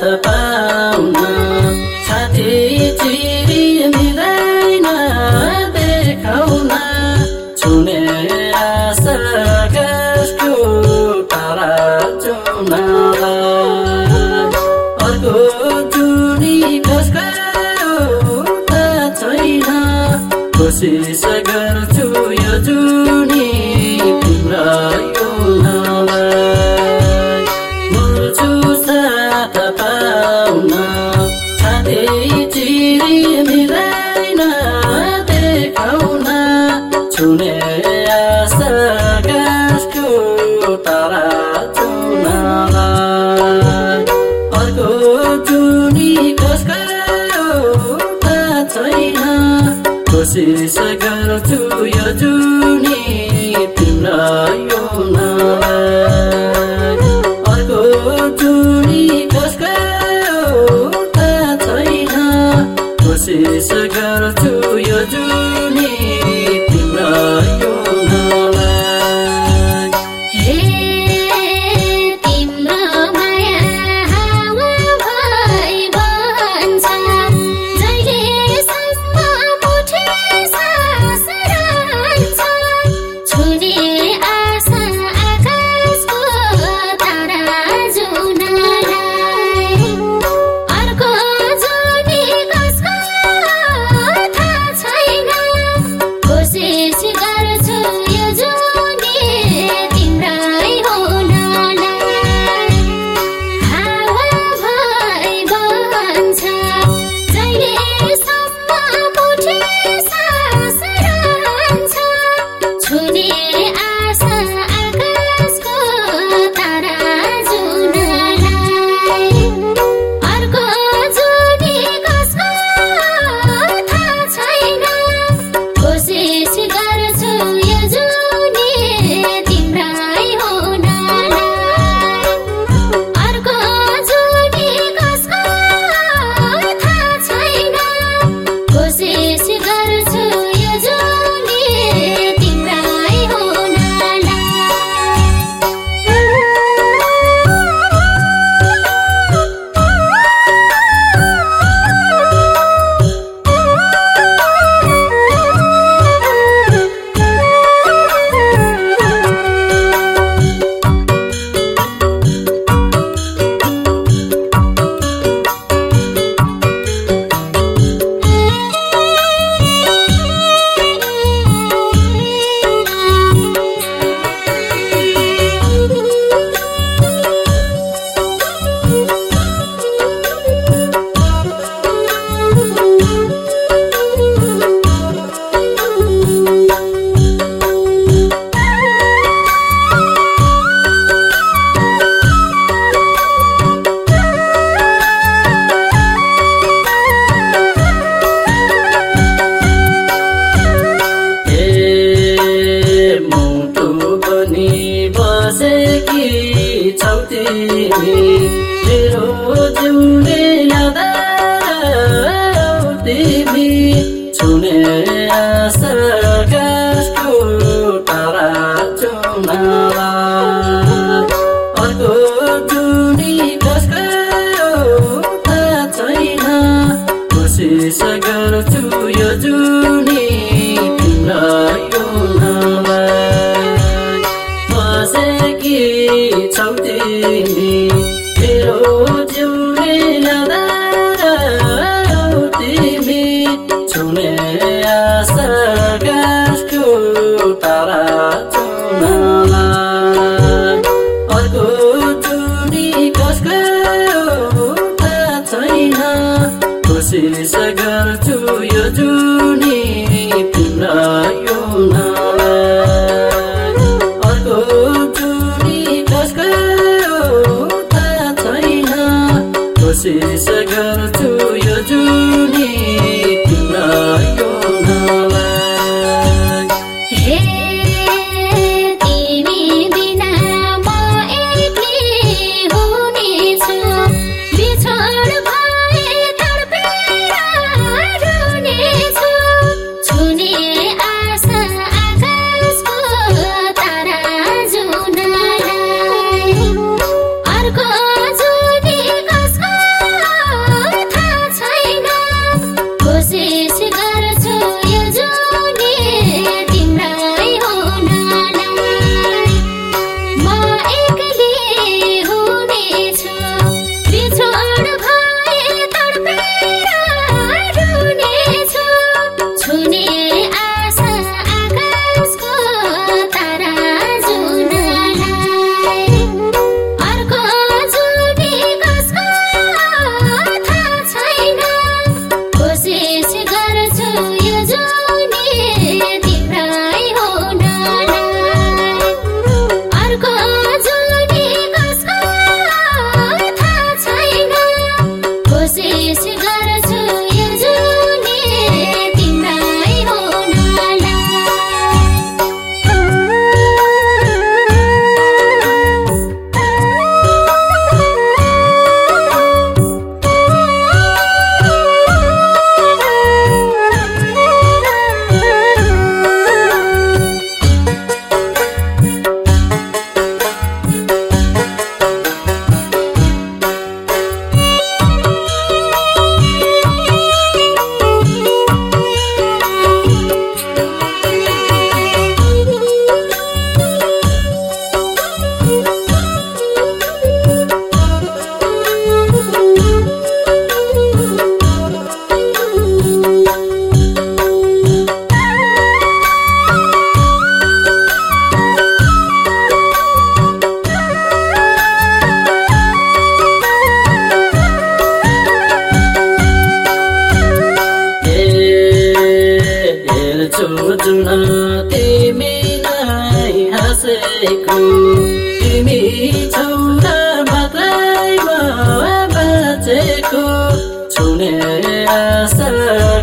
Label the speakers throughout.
Speaker 1: साथ पाउन। साथी चिरी मिल्दैन देखाउन। छुने आशा कस्तो तारा चुन। अर्को चुनी कसको छैन। कोसिस गर्छु यो जुन गर्छु यो जुनी
Speaker 2: अर्को
Speaker 1: छौ तिमी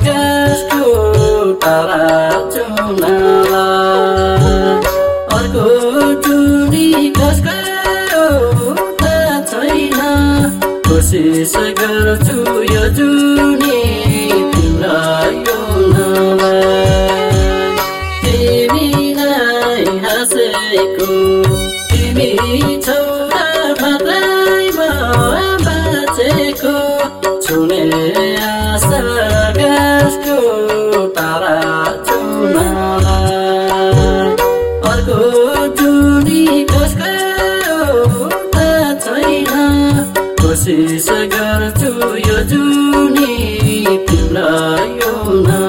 Speaker 1: गाँसको तारा चुनाला अर्को टुनी कसको थाहा छैन। कोसिस गर्छु यो जुनी तिमीलाई तिमीलाई हाँसेको तिमी छोरा मात्रैमा बाँचेको। छुने आशिष गर्छु यो जुनी तिमीलाई